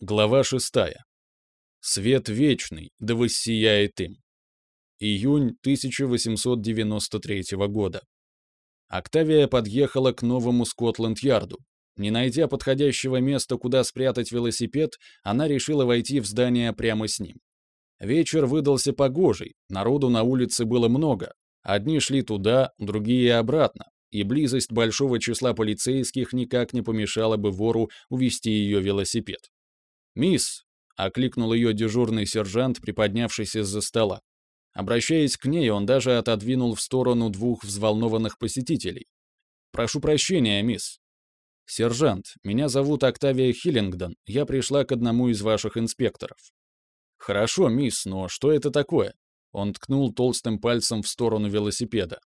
Глава 6. Свет вечный, да воссияет им. Июнь 1893 года. Октавия подъехала к новому Скотланд-Ярду. Не найдя подходящего места, куда спрятать велосипед, она решила войти в здание прямо с ним. Вечер выдался погожий, народу на улице было много. Одни шли туда, другие обратно, и близость большого числа полицейских никак не помешала бы вору увести ее велосипед. «Мисс!» — окликнул ее дежурный сержант, приподнявшись из-за стола. Обращаясь к ней, он даже отодвинул в сторону двух взволнованных посетителей. «Прошу прощения, мисс». «Сержант, меня зовут Октавия Хиллингдон, я пришла к одному из ваших инспекторов». «Хорошо, мисс, но что это такое?» Он ткнул толстым пальцем в сторону велосипеда.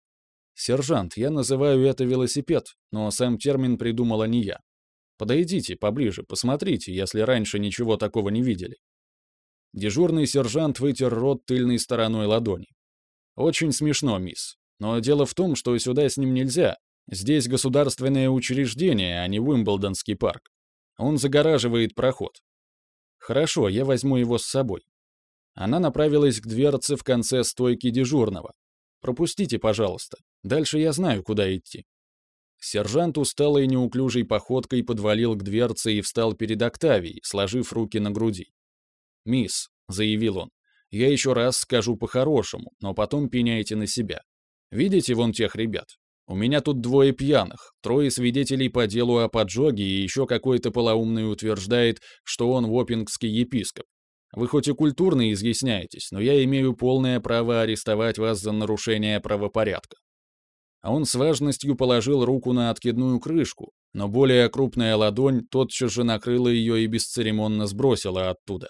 «Сержант, я называю это велосипед, но сам термин придумала не я. Подойдите поближе, посмотрите, если раньше ничего такого не видели. Дежурный сержант вытер рот тыльной стороной ладони. Очень смешно, мисс. Но дело в том, что сюда с ним нельзя. Здесь государственное учреждение, а не Уимблдонский парк. Он загораживает проход. Хорошо, я возьму его с собой. Она направилась к дверце в конце стойки дежурного. Пропустите, пожалуйста. Дальше я знаю, куда идти. Сержант усталой неуклюжей походкой подвалил к дверце и встал перед Октавией, сложив руки на груди. «Мисс», — заявил он, — «я еще раз скажу по-хорошему, но потом пеняйте на себя. Видите вон тех ребят? У меня тут двое пьяных, трое свидетелей по делу о поджоге и еще какой-то полоумный утверждает, что он вопингский епископ. Вы хоть и культурно изъясняетесь, но я имею полное право арестовать вас за нарушение правопорядка он с важностью положил руку на откидную крышку, но более крупная ладонь тотчас же накрыла ее и бесцеремонно сбросила оттуда.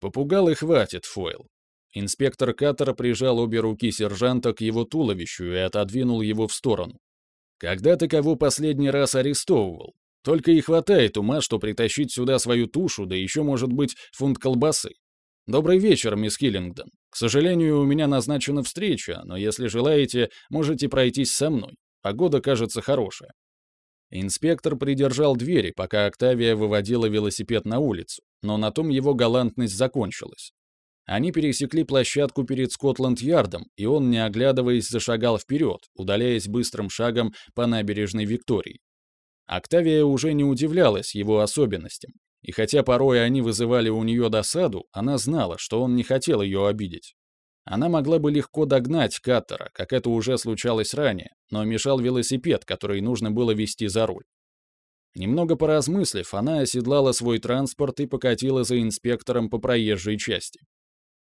Попугал и хватит, Фойл. Инспектор Каттера прижал обе руки сержанта к его туловищу и отодвинул его в сторону. «Когда ты кого последний раз арестовывал? Только и хватает ума, что притащить сюда свою тушу, да еще, может быть, фунт колбасы. Добрый вечер, мисс Киллингдон. К сожалению, у меня назначена встреча, но если желаете, можете пройтись со мной. Погода кажется хорошая». Инспектор придержал двери, пока Октавия выводила велосипед на улицу, но на том его галантность закончилась. Они пересекли площадку перед Скотланд-Ярдом, и он, не оглядываясь, зашагал вперед, удаляясь быстрым шагом по набережной Виктории. Октавия уже не удивлялась его особенностям, и хотя порой они вызывали у нее досаду, она знала, что он не хотел ее обидеть. Она могла бы легко догнать Каттера, как это уже случалось ранее, но мешал велосипед, который нужно было вести за руль. Немного поразмыслив, она оседлала свой транспорт и покатила за инспектором по проезжей части.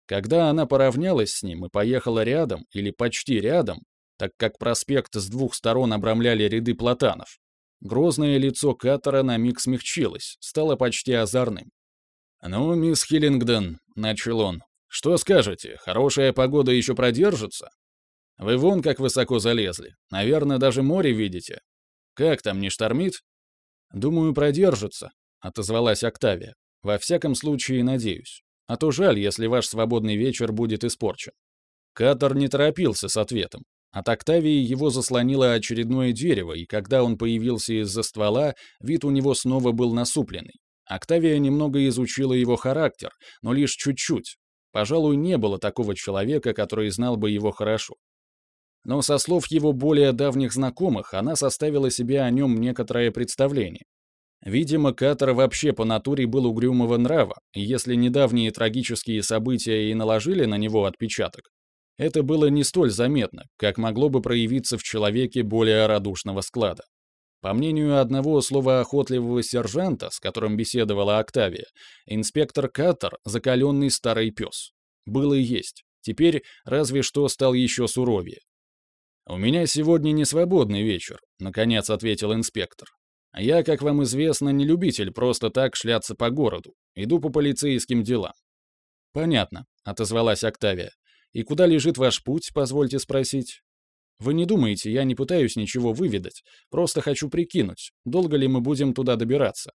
Когда она поравнялась с ним и поехала рядом, или почти рядом, так как проспект с двух сторон обрамляли ряды платанов, Грозное лицо Каттера на миг смягчилось, стало почти озорным. «Ну, мисс Хиллингдон», — начал он, — «что скажете, хорошая погода еще продержится? Вы вон как высоко залезли, наверное, даже море видите. Как там, не штормит?» «Думаю, продержится», — отозвалась Октавия. «Во всяком случае, надеюсь. А то жаль, если ваш свободный вечер будет испорчен». Каттер не торопился с ответом. От Октавии его заслонило очередное дерево, и когда он появился из-за ствола, вид у него снова был насупленный. Октавия немного изучила его характер, но лишь чуть-чуть. Пожалуй, не было такого человека, который знал бы его хорошо. Но со слов его более давних знакомых, она составила себе о нем некоторое представление. Видимо, Катер вообще по натуре был угрюмого нрава, и если недавние трагические события и наложили на него отпечаток, это было не столь заметно, как могло бы проявиться в человеке более радушного склада. По мнению одного словоохотливого сержанта, с которым беседовала Октавия, инспектор Каттер — закаленный старый пес. Был и есть. Теперь разве что стал еще суровее. «У меня сегодня не свободный вечер», — наконец ответил инспектор. «Я, как вам известно, не любитель просто так шляться по городу. Иду по полицейским делам». «Понятно», — отозвалась Октавия. И куда лежит ваш путь, позвольте спросить? Вы не думаете, я не пытаюсь ничего выведать, просто хочу прикинуть, долго ли мы будем туда добираться.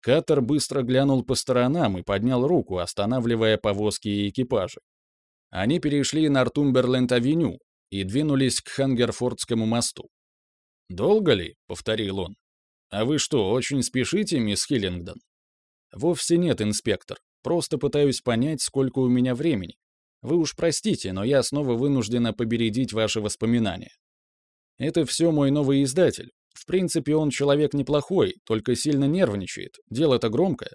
Катер быстро глянул по сторонам и поднял руку, останавливая повозки и экипажи. Они перешли Нортумберленд-авеню и двинулись к Хангерфордскому мосту. «Долго ли?» — повторил он. «А вы что, очень спешите, мисс Хиллингдон?» Вовсе нет, инспектор. Просто пытаюсь понять, сколько у меня времени. Вы уж простите, но я снова вынуждена побередить ваши воспоминания. Это все мой новый издатель. В принципе, он человек неплохой, только сильно нервничает. Дело-то громкое.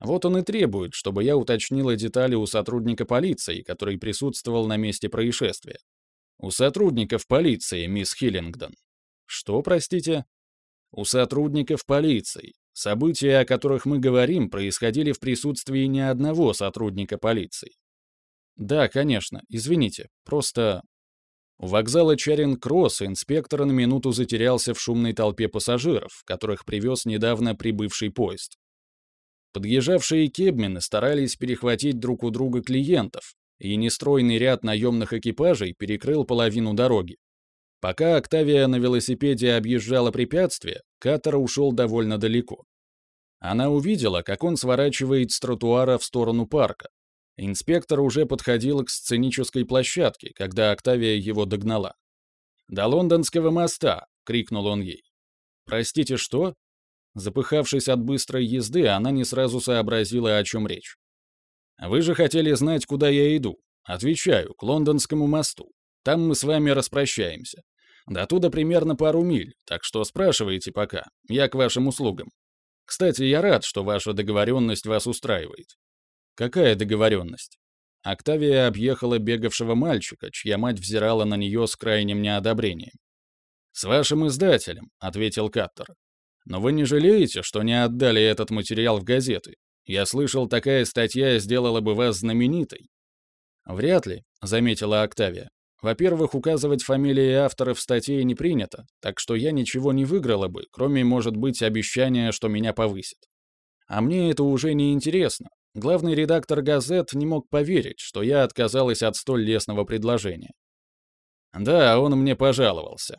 Вот он и требует, чтобы я уточнила детали у сотрудника полиции, который присутствовал на месте происшествия. У сотрудников полиции, мисс Хиллингдон. Что, простите? У сотрудников полиции. События, о которых мы говорим, происходили в присутствии не одного сотрудника полиции. Да, конечно, извините, просто... У вокзала Чаринг-Кросс инспектор на минуту затерялся в шумной толпе пассажиров, которых привез недавно прибывший поезд. Подъезжавшие кебмены старались перехватить друг у друга клиентов, и нестройный ряд наемных экипажей перекрыл половину дороги. Пока Октавия на велосипеде объезжала препятствие, Катер ушел довольно далеко. Она увидела, как он сворачивает с тротуара в сторону парка. Инспектор уже подходил к сценической площадке, когда Октавия его догнала. «До лондонского моста!» — крикнул он ей. «Простите, что?» Запыхавшись от быстрой езды, она не сразу сообразила, о чем речь. «Вы же хотели знать, куда я иду. Отвечаю, к лондонскому мосту. Там мы с вами распрощаемся. До туда примерно пару миль, так что спрашивайте пока. Я к вашим услугам. Кстати, я рад, что ваша договоренность вас устраивает. Какая договоренность? Октавия объехала бегавшего мальчика, чья мать взирала на нее с крайним неодобрением. «С вашим издателем», — ответил Каттер. «Но вы не жалеете, что не отдали этот материал в газеты? Я слышал, такая статья сделала бы вас знаменитой». «Вряд ли», — заметила Октавия. Во-первых, указывать фамилии авторов статей не принято, так что я ничего не выиграла бы, кроме, может быть, обещания, что меня повысят. А мне это уже не интересно. Главный редактор газет не мог поверить, что я отказалась от столь лестного предложения. Да, он мне пожаловался.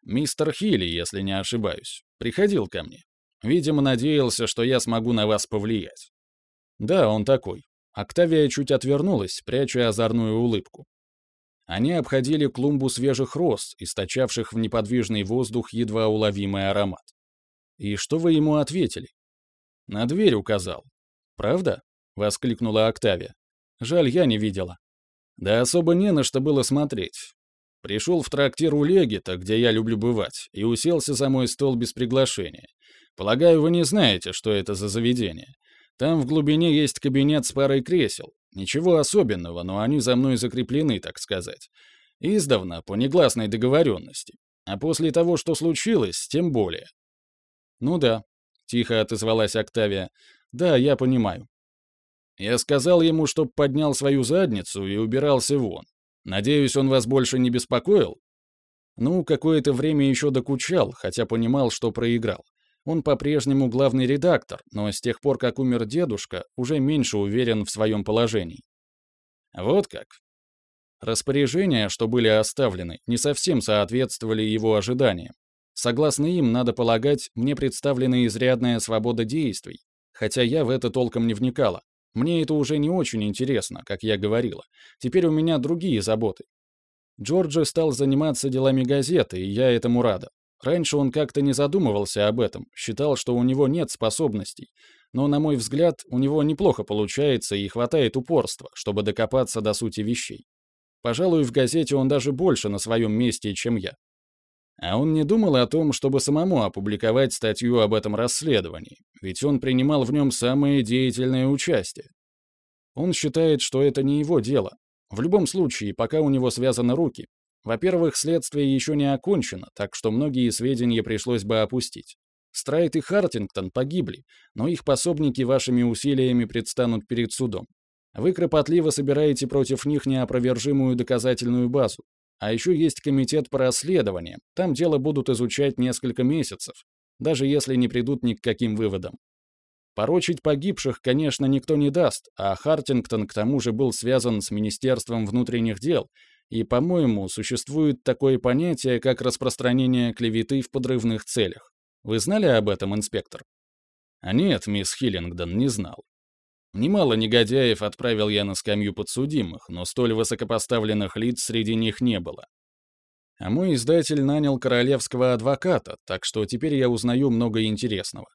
Мистер Хилли, если не ошибаюсь, приходил ко мне. Видимо, надеялся, что я смогу на вас повлиять. Да, он такой. Октавия чуть отвернулась, пряча озорную улыбку. Они обходили клумбу свежих роз, источавших в неподвижный воздух едва уловимый аромат. «И что вы ему ответили?» «На дверь указал». «Правда?» — воскликнула Октавия. «Жаль, я не видела». «Да особо не на что было смотреть. Пришел в трактир у Легита, где я люблю бывать, и уселся за мой стол без приглашения. Полагаю, вы не знаете, что это за заведение. Там в глубине есть кабинет с парой кресел. Ничего особенного, но они за мной закреплены, так сказать. Издавна, по негласной договоренности. А после того, что случилось, тем более. «Ну да», — тихо отозвалась Октавия. «Да, я понимаю». Я сказал ему, чтоб поднял свою задницу и убирался вон. Надеюсь, он вас больше не беспокоил? Ну, какое-то время еще докучал, хотя понимал, что проиграл. Он по-прежнему главный редактор, но с тех пор, как умер дедушка, уже меньше уверен в своем положении. Вот как. Распоряжения, что были оставлены, не совсем соответствовали его ожиданиям. Согласно им, надо полагать, мне представлена изрядная свобода действий, хотя я в это толком не вникала. Мне это уже не очень интересно, как я говорила. Теперь у меня другие заботы. Джорджи стал заниматься делами газеты, и я этому рада. Раньше он как-то не задумывался об этом, считал, что у него нет способностей. Но, на мой взгляд, у него неплохо получается и хватает упорства, чтобы докопаться до сути вещей. Пожалуй, в газете он даже больше на своем месте, чем я. А он не думал о том, чтобы самому опубликовать статью об этом расследовании, ведь он принимал в нем самое деятельное участие. Он считает, что это не его дело. В любом случае, пока у него связаны руки, во-первых, следствие еще не окончено, так что многие сведения пришлось бы опустить. Страйт и Хартингтон погибли, но их пособники вашими усилиями предстанут перед судом. Вы кропотливо собираете против них неопровержимую доказательную базу. А еще есть комитет по расследованиям, там дело будут изучать несколько месяцев, даже если не придут ни к каким выводам. Порочить погибших, конечно, никто не даст, а Хартингтон к тому же был связан с Министерством внутренних дел и, по-моему, существует такое понятие, как распространение клеветы в подрывных целях. Вы знали об этом, инспектор? А нет, мисс Хиллингдон, не знал. Немало негодяев отправил я на скамью подсудимых, но столь высокопоставленных лиц среди них не было. А мой издатель нанял королевского адвоката, так что теперь я узнаю много интересного.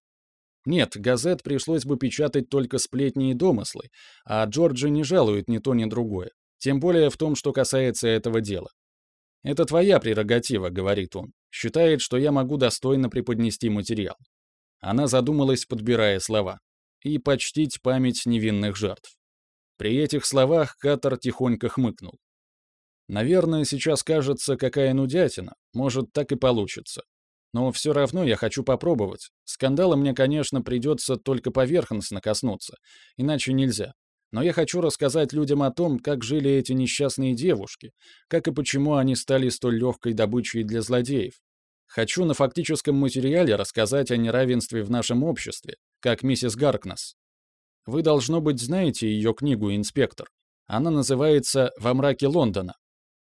Нет, газет пришлось бы печатать только сплетни и домыслы, а Джорджи не жалует ни то, ни другое. Тем более в том, что касается этого дела. «Это твоя прерогатива», — говорит он. Считает, что я могу достойно преподнести материал. Она задумалась, подбирая слова. И почтить память невинных жертв. При этих словах Катар тихонько хмыкнул. Наверное, сейчас кажется, какая нудятина. Может, так и получится. Но все равно я хочу попробовать. Скандала мне, конечно, придется только поверхностно коснуться. Иначе нельзя. Но я хочу рассказать людям о том, как жили эти несчастные девушки, как и почему они стали столь легкой добычей для злодеев. Хочу на фактическом материале рассказать о неравенстве в нашем обществе, как миссис Гаркнес. Вы, должно быть, знаете ее книгу «Инспектор». Она называется «Во мраке Лондона».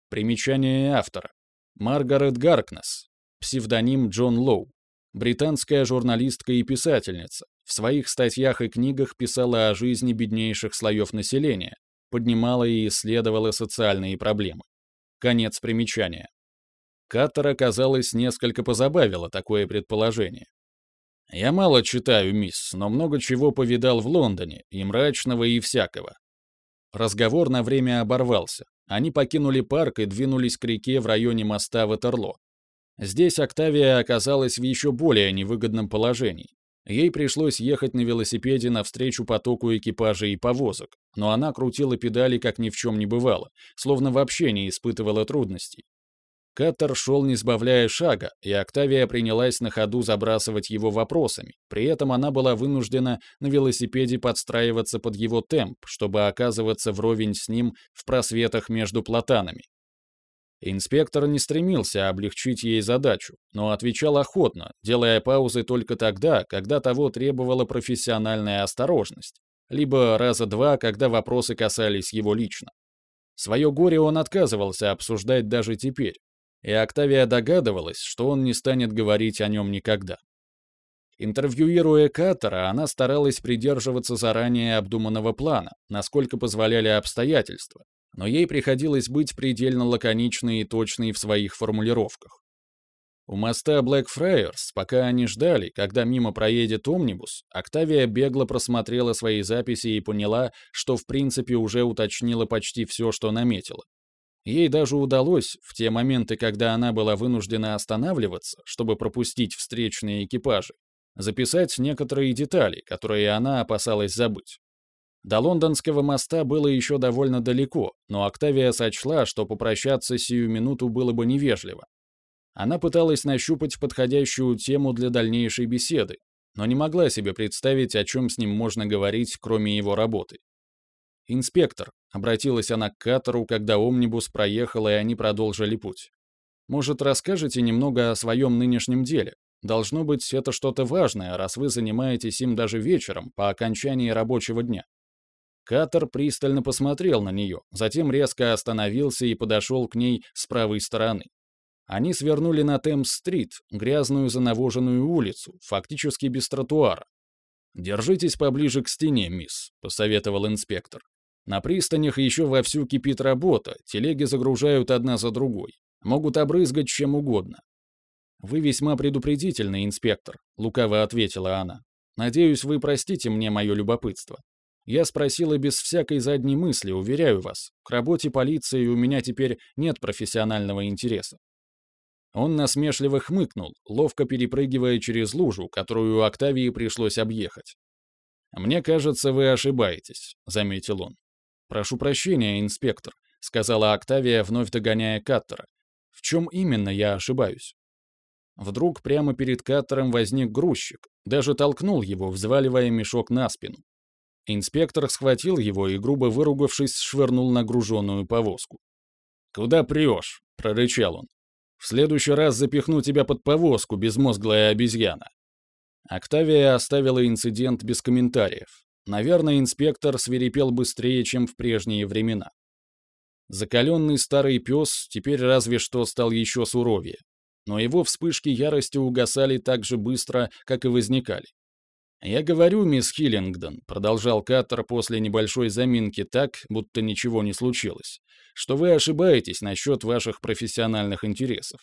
Примечание автора. Маргарет Гаркнес, псевдоним Джон Лоу, британская журналистка и писательница, в своих статьях и книгах писала о жизни беднейших слоев населения, поднимала и исследовала социальные проблемы. Конец примечания. Каттера, казалось, несколько позабавило такое предположение. Я мало читаю, мисс, но много чего повидал в Лондоне, и мрачного, и всякого. Разговор на время оборвался. Они покинули парк и двинулись к реке в районе моста Ватерло. Здесь Октавия оказалась в еще более невыгодном положении. Ей пришлось ехать на велосипеде навстречу потоку экипажей и повозок, но она крутила педали, как ни в чем не бывало, словно вообще не испытывала трудностей. Каттер шел, не сбавляя шага, и Октавия принялась на ходу забрасывать его вопросами. При этом она была вынуждена на велосипеде подстраиваться под его темп, чтобы оказываться вровень с ним в просветах между платанами. Инспектор не стремился облегчить ей задачу, но отвечал охотно, делая паузы только тогда, когда того требовала профессиональная осторожность, либо раза два, когда вопросы касались его лично. Свое горе он отказывался обсуждать даже теперь, и Октавия догадывалась, что он не станет говорить о нем никогда. Интервьюируя Катера, она старалась придерживаться заранее обдуманного плана, насколько позволяли обстоятельства, но ей приходилось быть предельно лаконичной и точной в своих формулировках. У моста Блэкфрайерс, пока они ждали, когда мимо проедет омнибус, Октавия бегло просмотрела свои записи и поняла, что в принципе уже уточнила почти все, что наметила. Ей даже удалось, в те моменты, когда она была вынуждена останавливаться, чтобы пропустить встречные экипажи, записать некоторые детали, которые она опасалась забыть. До лондонского моста было еще довольно далеко, но Октавия сочла, что попрощаться сию минуту было бы невежливо. Она пыталась нащупать подходящую тему для дальнейшей беседы, но не могла себе представить, о чем с ним можно говорить, кроме его работы. «Инспектор», — обратилась она к Катору, когда омнибус проехал, и они продолжили путь. «Может, расскажете немного о своем нынешнем деле? Должно быть, это что-то важное, раз вы занимаетесь им даже вечером, по окончании рабочего дня». Катер пристально посмотрел на нее, затем резко остановился и подошел к ней с правой стороны. Они свернули на Темс-стрит, грязную занавоженную улицу, фактически без тротуара. «Держитесь поближе к стене, мисс», — посоветовал инспектор. На пристанях еще вовсю кипит работа, телеги загружают одна за другой. Могут обрызгать чем угодно. «Вы весьма предупредительный, инспектор», — лукаво ответила она. «Надеюсь, вы простите мне мое любопытство. Я спросила без всякой задней мысли, уверяю вас. К работе полиции у меня теперь нет профессионального интереса». Он насмешливо хмыкнул, ловко перепрыгивая через лужу, которую Октавии пришлось объехать. «Мне кажется, вы ошибаетесь», — заметил он. «Прошу прощения, инспектор», — сказала Октавия, вновь догоняя Каттера. «В чем именно я ошибаюсь?» Вдруг прямо перед Каттером возник грузчик, даже толкнул его, взваливая мешок на спину. Инспектор схватил его и, грубо выругавшись, швырнул на груженную повозку. «Куда прешь?» — прорычал он. «В следующий раз запихну тебя под повозку, безмозглая обезьяна». Октавия оставила инцидент без комментариев. Наверное, инспектор свирепел быстрее, чем в прежние времена. Закаленный старый пес теперь разве что стал еще суровее. Но его вспышки ярости угасали так же быстро, как и возникали. «Я говорю, мисс Хиллингдон», — продолжал Каттер после небольшой заминки так, будто ничего не случилось, «что вы ошибаетесь насчет ваших профессиональных интересов.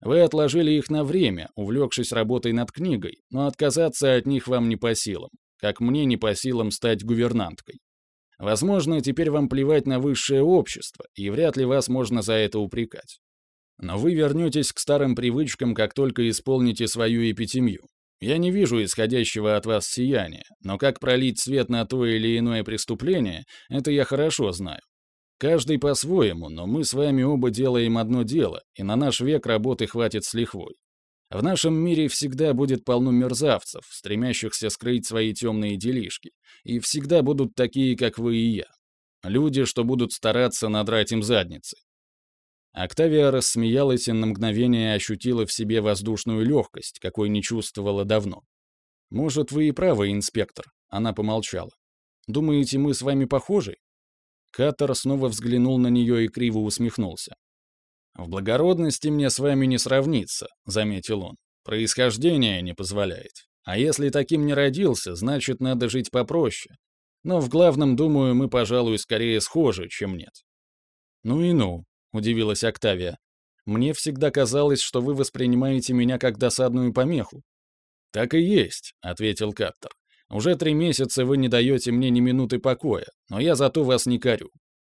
Вы отложили их на время, увлекшись работой над книгой, но отказаться от них вам не по силам, как мне не по силам стать гувернанткой. Возможно, теперь вам плевать на высшее общество, и вряд ли вас можно за это упрекать. Но вы вернетесь к старым привычкам, как только исполните свою эпитемью. Я не вижу исходящего от вас сияния, но как пролить свет на то или иное преступление, это я хорошо знаю. Каждый по-своему, но мы с вами оба делаем одно дело, и на наш век работы хватит с лихвой. В нашем мире всегда будет полно мерзавцев, стремящихся скрыть свои темные делишки, и всегда будут такие, как вы и я. Люди, что будут стараться надрать им задницы. Октавия рассмеялась и на мгновение ощутила в себе воздушную легкость, какой не чувствовала давно. «Может, вы и правы, инспектор», — она помолчала. «Думаете, мы с вами похожи?» Каттер снова взглянул на нее и криво усмехнулся. «В благородности мне с вами не сравниться», — заметил он. «Происхождение не позволяет. А если таким не родился, значит, надо жить попроще. Но в главном, думаю, мы, пожалуй, скорее схожи, чем нет». «Ну и ну», удивилась Октавия. «Мне всегда казалось, что вы воспринимаете меня как досадную помеху». «Так и есть», — ответил Каттер. «Уже три месяца вы не даете мне ни минуты покоя, но я зато вас не корю.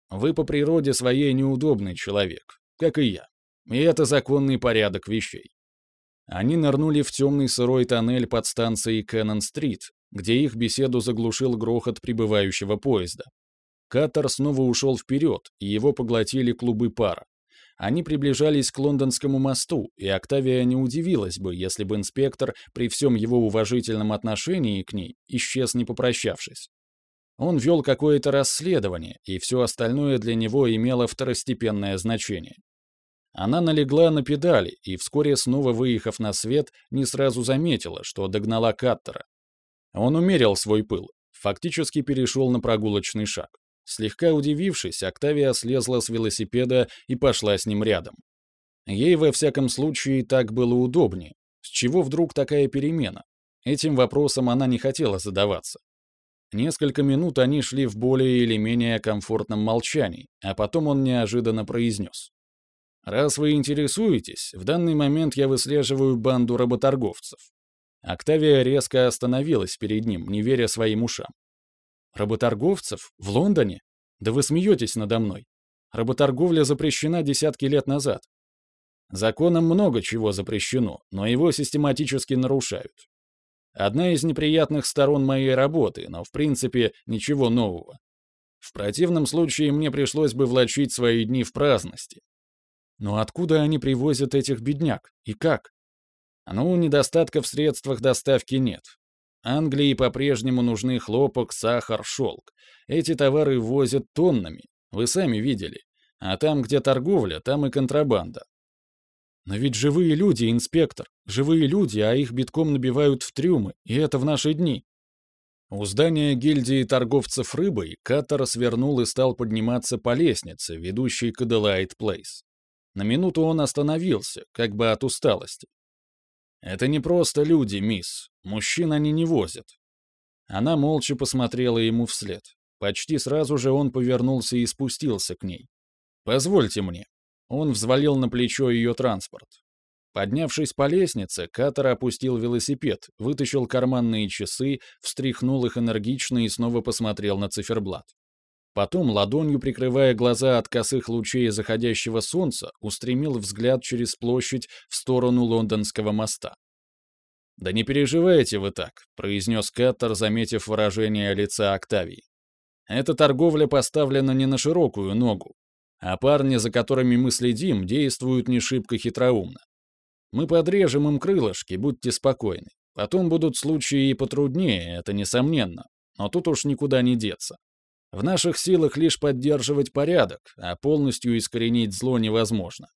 Вы по природе своей неудобный человек, как и я. И это законный порядок вещей». Они нырнули в темный сырой тоннель под станцией Кэннон-стрит, где их беседу заглушил грохот прибывающего поезда. Катер снова ушел вперед, и его поглотили клубы пара. Они приближались к лондонскому мосту, и Октавия не удивилась бы, если бы инспектор, при всем его уважительном отношении к ней, исчез не попрощавшись. Он вел какое-то расследование, и все остальное для него имело второстепенное значение. Она налегла на педали и, вскоре снова выехав на свет, не сразу заметила, что догнала Каттера. Он умерил свой пыл, фактически перешел на прогулочный шаг. Слегка удивившись, Октавия слезла с велосипеда и пошла с ним рядом. Ей, во всяком случае, так было удобнее. С чего вдруг такая перемена? Этим вопросом она не хотела задаваться. Несколько минут они шли в более или менее комфортном молчании, а потом он неожиданно произнес. «Раз вы интересуетесь, в данный момент я выслеживаю банду работорговцев». Октавия резко остановилась перед ним, не веря своим ушам. Работорговцев? В Лондоне? Да вы смеетесь надо мной. Работорговля запрещена десятки лет назад. Законом много чего запрещено, но его систематически нарушают. Одна из неприятных сторон моей работы, но в принципе ничего нового. В противном случае мне пришлось бы влачить свои дни в праздности. Но откуда они привозят этих бедняк? И как? Ну, недостатка в средствах доставки нет. Англии по-прежнему нужны хлопок, сахар, шелк. Эти товары возят тоннами, вы сами видели. А там, где торговля, там и контрабанда. Но ведь живые люди, инспектор, живые люди, а их битком набивают в трюмы, и это в наши дни. У здания гильдии торговцев рыбой Каттер свернул и стал подниматься по лестнице, ведущей к Аделаид Плейс. На минуту он остановился, как бы от усталости. «Это не просто люди, мисс. Мужчин они не возят». Она молча посмотрела ему вслед. Почти сразу же он повернулся и спустился к ней. «Позвольте мне». Он взвалил на плечо ее транспорт. Поднявшись по лестнице, Катер опустил велосипед, вытащил карманные часы, встряхнул их энергично и снова посмотрел на циферблат. Потом, ладонью прикрывая глаза от косых лучей заходящего солнца, устремил взгляд через площадь в сторону лондонского моста. «Да не переживайте вы так», — произнес Каттер, заметив выражение лица Октавии. «Эта торговля поставлена не на широкую ногу, а парни, за которыми мы следим, действуют не шибко хитроумно. Мы подрежем им крылышки, будьте спокойны. Потом будут случаи и потруднее, это несомненно, но тут уж никуда не деться. В наших силах лишь поддерживать порядок, а полностью искоренить зло невозможно.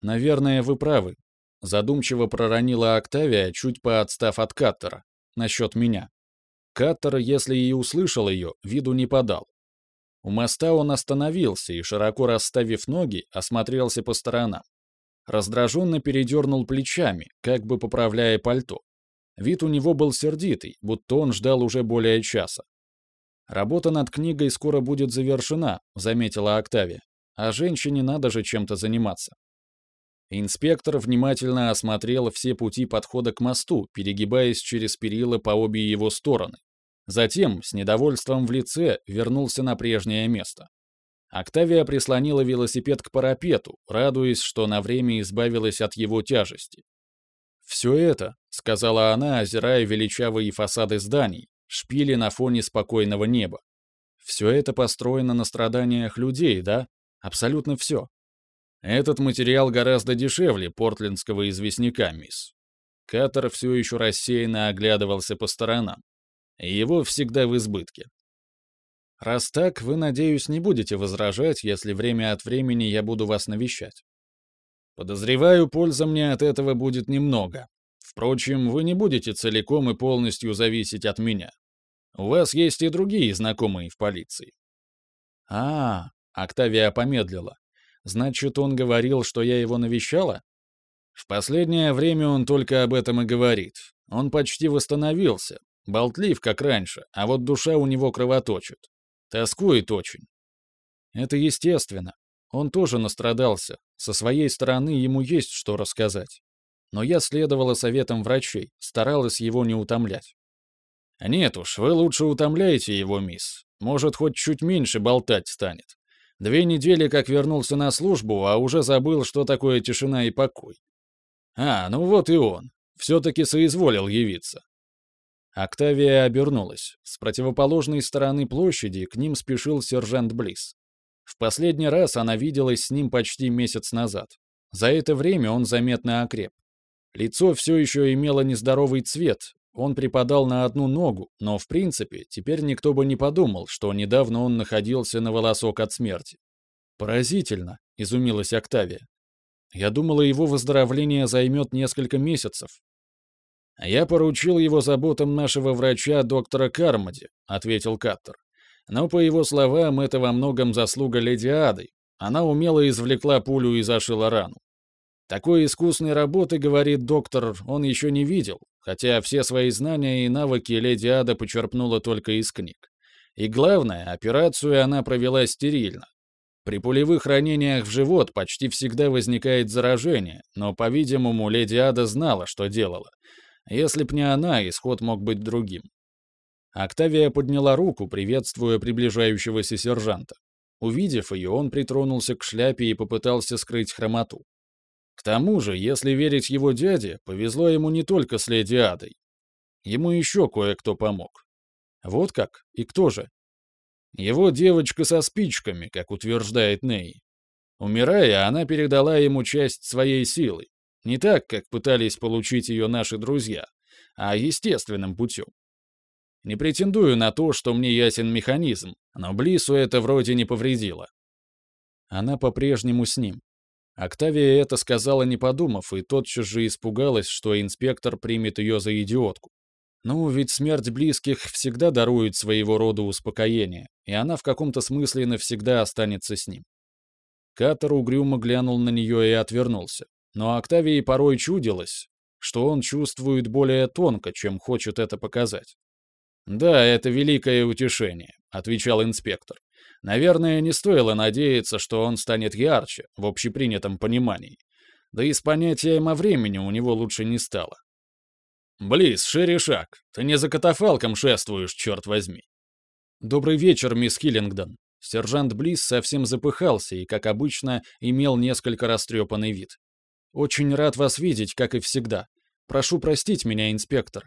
Наверное, вы правы. Задумчиво проронила Октавия, чуть поотстав от Каттера. Насчет меня. Каттер, если и услышал ее, виду не подал. У моста он остановился и, широко расставив ноги, осмотрелся по сторонам. Раздраженно передернул плечами, как бы поправляя пальто. Вид у него был сердитый, будто он ждал уже более часа. «Работа над книгой скоро будет завершена», — заметила Октавия. «А женщине надо же чем-то заниматься». Инспектор внимательно осмотрел все пути подхода к мосту, перегибаясь через перила по обе его стороны. Затем, с недовольством в лице, вернулся на прежнее место. Октавия прислонила велосипед к парапету, радуясь, что на время избавилась от его тяжести. «Все это», — сказала она, озирая величавые фасады зданий, шпили на фоне спокойного неба. «Все это построено на страданиях людей, да? Абсолютно все. Этот материал гораздо дешевле портлендского известняка, мисс. Катер все еще рассеянно оглядывался по сторонам. Его всегда в избытке. Раз так, вы, надеюсь, не будете возражать, если время от времени я буду вас навещать. Подозреваю, польза мне от этого будет немного. Впрочем, вы не будете целиком и полностью зависеть от меня. У вас есть и другие знакомые в полиции. А, -а Октавия помедлила. Значит, он говорил, что я его навещала? В последнее время он только об этом и говорит. Он почти восстановился, болтлив, как раньше, а вот душа у него кровоточит. Тоскует очень. Это естественно. Он тоже настрадался. Со своей стороны ему есть что рассказать. Но я следовала советам врачей, старалась его не утомлять. «Нет уж, вы лучше утомляете его, мисс. Может, хоть чуть меньше болтать станет. Две недели как вернулся на службу, а уже забыл, что такое тишина и покой. А, ну вот и он. Все-таки соизволил явиться. Октавия обернулась. С противоположной стороны площади к ним спешил сержант Близ. В последний раз она виделась с ним почти месяц назад. За это время он заметно окреп. Лицо все еще имело нездоровый цвет, он припадал на одну ногу, но, в принципе, теперь никто бы не подумал, что недавно он находился на волосок от смерти. «Поразительно», — изумилась Октавия. «Я думала, его выздоровление займет несколько месяцев». «Я поручил его заботам нашего врача, доктора Кармоди», — ответил Каттер. «Но, по его словам, это во многом заслуга леди Ады. Она умело извлекла пулю и зашила рану. Такой искусной работы, говорит доктор, он еще не видел, хотя все свои знания и навыки леди Ада почерпнула только из книг. И главное, операцию она провела стерильно. При пулевых ранениях в живот почти всегда возникает заражение, но, по-видимому, леди Ада знала, что делала. Если б не она, исход мог быть другим. Октавия подняла руку, приветствуя приближающегося сержанта. Увидев ее, он притронулся к шляпе и попытался скрыть хромоту. Тому же, если верить его дяде, повезло ему не только с леди Адой. Ему еще кое-кто помог. Вот как? И кто же? Его девочка со спичками, как утверждает Ней. Умирая, она передала ему часть своей силы. Не так, как пытались получить ее наши друзья, а естественным путем. Не претендую на то, что мне ясен механизм, но Блису это вроде не повредило. Она по-прежнему с ним. Октавия это сказала не подумав, и тотчас же испугалась, что инспектор примет ее за идиотку. Ну, ведь смерть близких всегда дарует своего рода успокоение, и она в каком-то смысле навсегда останется с ним. Катер угрюмо глянул на нее и отвернулся. Но Октавии порой чудилось, что он чувствует более тонко, чем хочет это показать. «Да, это великое утешение», — отвечал инспектор. Наверное, не стоило надеяться, что он станет ярче, в общепринятом понимании. Да и с понятием о времени у него лучше не стало. «Близ, шире шаг. Ты не за катафалком шествуешь, черт возьми». «Добрый вечер, мисс Хиллингдон». Сержант Близ совсем запыхался и, как обычно, имел несколько растрепанный вид. «Очень рад вас видеть, как и всегда. Прошу простить меня, инспектор.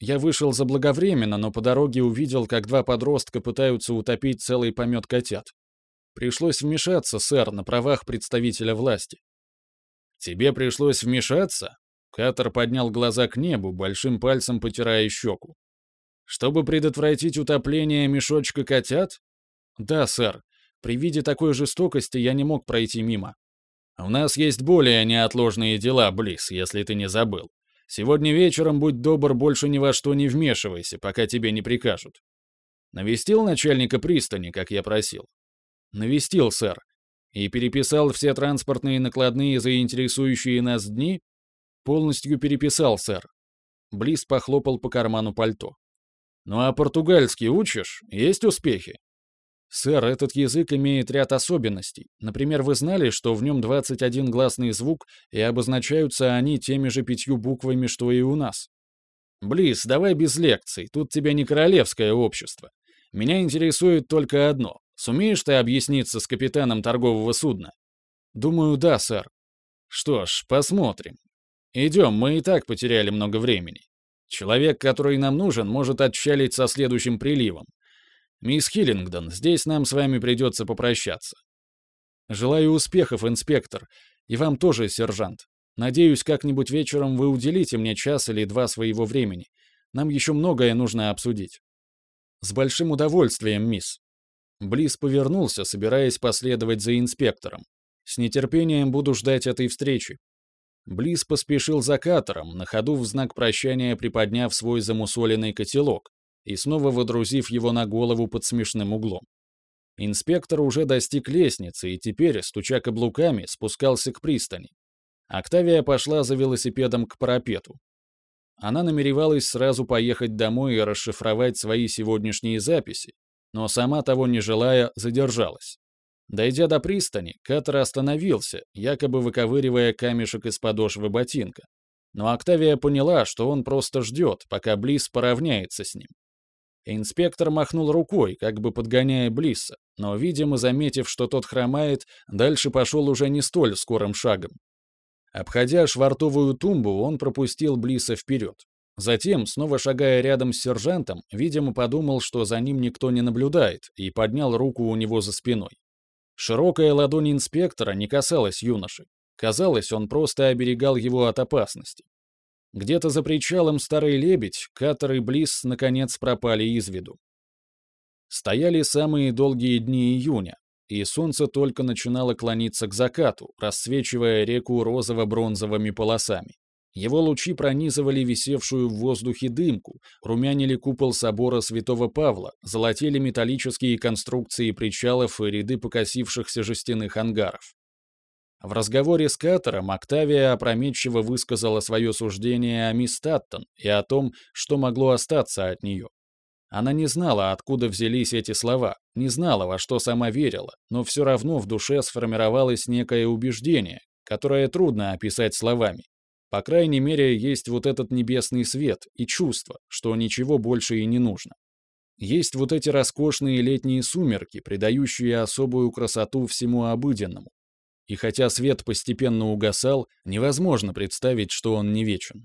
Я вышел заблаговременно, но по дороге увидел, как два подростка пытаются утопить целый помет котят. Пришлось вмешаться, сэр, на правах представителя власти. Тебе пришлось вмешаться? Катер поднял глаза к небу, большим пальцем потирая щеку. Чтобы предотвратить утопление мешочка котят? Да, сэр. При виде такой жестокости я не мог пройти мимо. У нас есть более неотложные дела, Близ, если ты не забыл. Сегодня вечером, будь добр, больше ни во что не вмешивайся, пока тебе не прикажут. Навестил начальника пристани, как я просил? Навестил, сэр. И переписал все транспортные накладные, заинтересующие нас дни? Полностью переписал, сэр. Близ похлопал по карману пальто. Ну а португальский учишь? Есть успехи? Сэр, этот язык имеет ряд особенностей. Например, вы знали, что в нем 21 гласный звук, и обозначаются они теми же пятью буквами, что и у нас. Близ, давай без лекций, тут тебе не королевское общество. Меня интересует только одно. Сумеешь ты объясниться с капитаном торгового судна? Думаю, да, сэр. Что ж, посмотрим. Идем, мы и так потеряли много времени. Человек, который нам нужен, может отчалить со следующим приливом. Мисс Хиллингдон, здесь нам с вами придется попрощаться. Желаю успехов, инспектор. И вам тоже, сержант. Надеюсь, как-нибудь вечером вы уделите мне час или два своего времени. Нам еще многое нужно обсудить. С большим удовольствием, мисс. Близ повернулся, собираясь последовать за инспектором. С нетерпением буду ждать этой встречи. Близ поспешил за катором, на ходу в знак прощания приподняв свой замусоленный котелок, и снова водрузив его на голову под смешным углом. Инспектор уже достиг лестницы и теперь, стуча каблуками, спускался к пристани. Октавия пошла за велосипедом к парапету. Она намеревалась сразу поехать домой и расшифровать свои сегодняшние записи, но сама того не желая, задержалась. Дойдя до пристани, Катер остановился, якобы выковыривая камешек из подошвы ботинка. Но Октавия поняла, что он просто ждет, пока Близ поравняется с ним. Инспектор махнул рукой, как бы подгоняя Блисса, но, видимо, заметив, что тот хромает, дальше пошел уже не столь скорым шагом. Обходя швартовую тумбу, он пропустил Блисса вперед. Затем, снова шагая рядом с сержантом, видимо, подумал, что за ним никто не наблюдает, и поднял руку у него за спиной. Широкая ладонь инспектора не касалась юноши. Казалось, он просто оберегал его от опасности. Где-то за причалом Старый Лебедь Катер и Близ наконец пропали из виду. Стояли самые долгие дни июня, и солнце только начинало клониться к закату, рассвечивая реку розово-бронзовыми полосами. Его лучи пронизывали висевшую в воздухе дымку, румянили купол собора Святого Павла, золотели металлические конструкции причалов и ряды покосившихся жестяных ангаров. В разговоре с Катером Октавия опрометчиво высказала свое суждение о мисс Таттон и о том, что могло остаться от нее. Она не знала, откуда взялись эти слова, не знала, во что сама верила, но все равно в душе сформировалось некое убеждение, которое трудно описать словами. По крайней мере, есть вот этот небесный свет и чувство, что ничего больше и не нужно. Есть вот эти роскошные летние сумерки, придающие особую красоту всему обыденному, и хотя свет постепенно угасал, невозможно представить, что он не вечен.